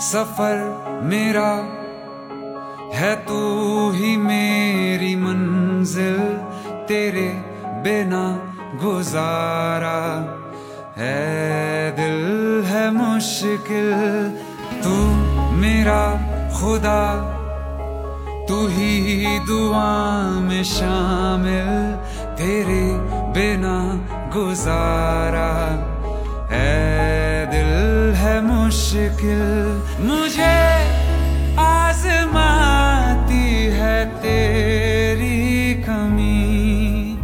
सफ़र मेरा है, तू ही मेरी मंजिल, तेरे बिना गुजारा है, दिल है मुश्किल, तू मेरा खुदा, तू ही दुआ में शामिल, तेरे बिना गुजारा। मुश्किल मुझे आजमाती है तेरी कमी।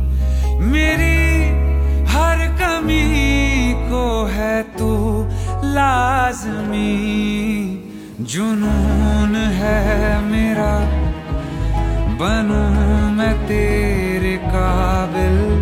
मेरी हर कमी को है तू लाजमी। जुनून है मेरा, बनू मैं तेरे काबिल।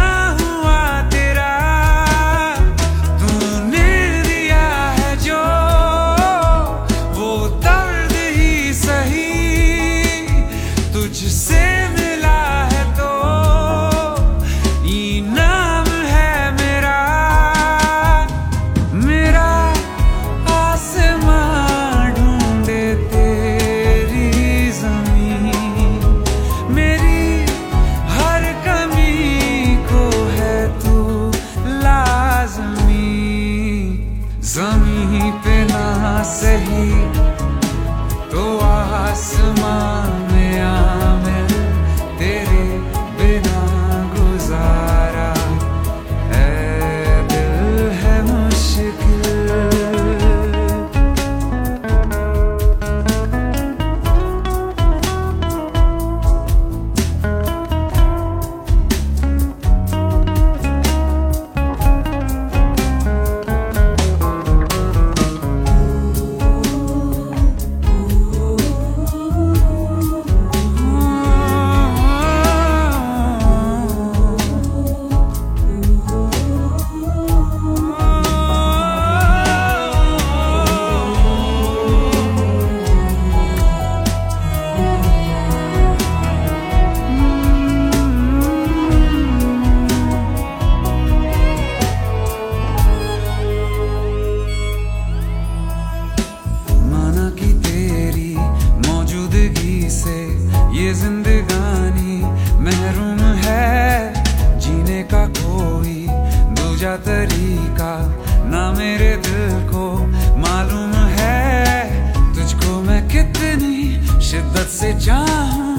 some जिंदगानी महरूम है। जीने का कोई दूजा तरीका ना मेरे दिल को मालूम है। तुझको मैं कितनी शिद्दत से चाहूँ